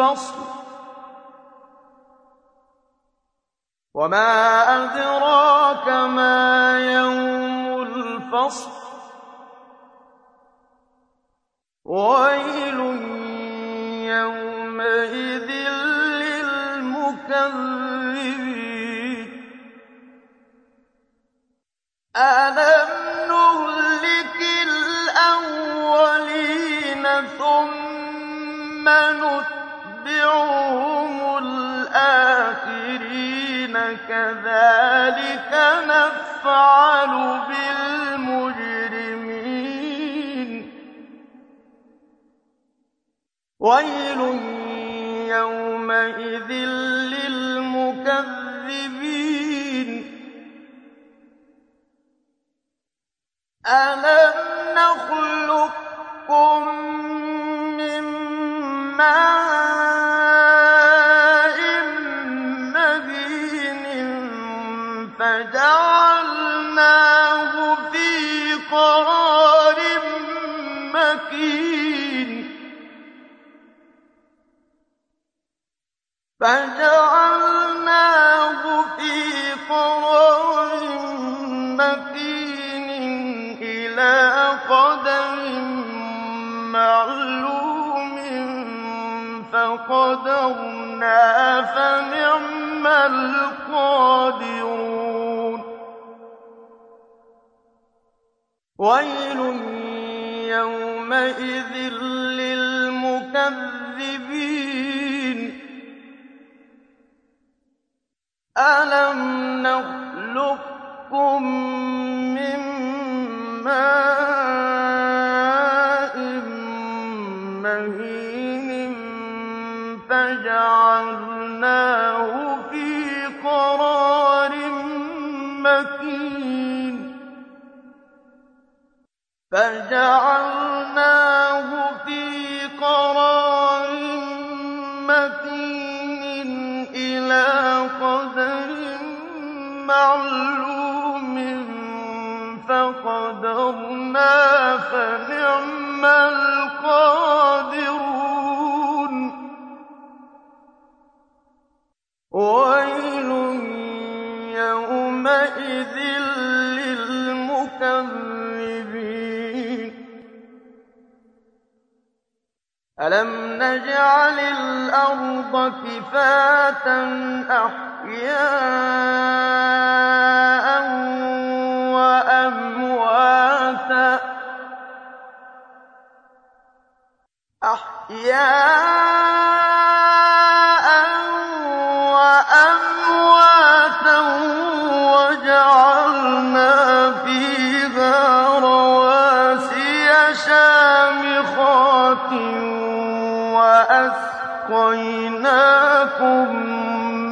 الْفَصْلِ. وَمَا أَدْرَاكَ مَا يَوْمُ الْفَصْلِ. وَيْلٌ يَوْمَئِذٍ لِّلْمُكَذِّبِينَ. أَلَمْ نُهْلِكِ الْأَوَّلِينَ ثُمَّ نُتْبِعُهُمُ الْآخِرِينَ كَذَٰلِكَ نَفْعَلُ بِالْمُجْرِمِينَ. وَيْلٌ يَوْمَئِذٍ لِّلْمُكَذِّبِينَ. أَلَمْ نَخْلُقكُّم فَنِعْمَ الْقَادِرُونَ. وَيْلٌ يَوْمَئِذٍ لِّلْمُكَذِّبِينَ. أَلَمْ نَخْلُقكُّم مَّكِينٍ إِلَىٰ قَدَرٍ مَّعْلُومٍ فَقَدَرْنَا فَنِعْمَ الْقَادِرُونَ أَلَمْ نَجْعَلِ الْأَرْضَ كِفَاتًا أَحْيَاءً وَأَمْوَاتًا جَعَلْنَاكُمْ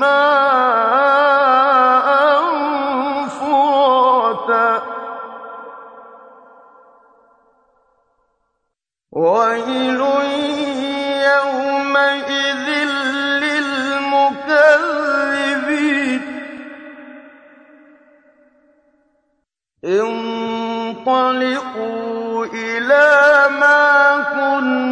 مَاءً وَيْلٌ يَوْمَئِذٍ لِّلْمُكَذِّبِينَ. انطَلِقُوا إِلَىٰ مَا كُنتُمْ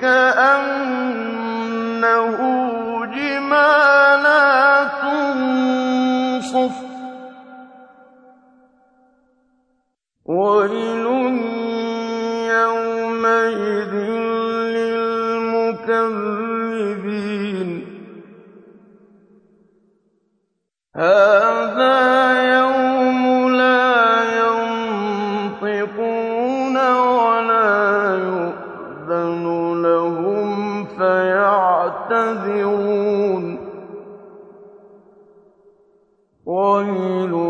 كَأَنَّهُ جِمَالَتٌ صُفْرٌ وَيْلٌ يَوْمَئِذٍ لِّلْمُكَذِّبِينَ. وَيْلٌ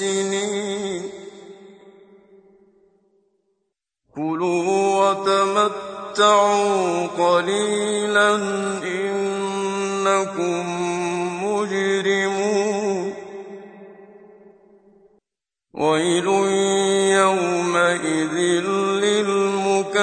الْمُحْسِنِينَ كُلُوا وَتَمَتَّعُوا قَلِيلًا إِنَّكُم مُّجْرِمُونَ. وَيْلٌ يَوْمَئِذٍ لِّلْمُكَذِّبِينَ.